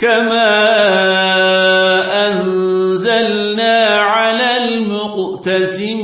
كما أنزلنا على المقتسمين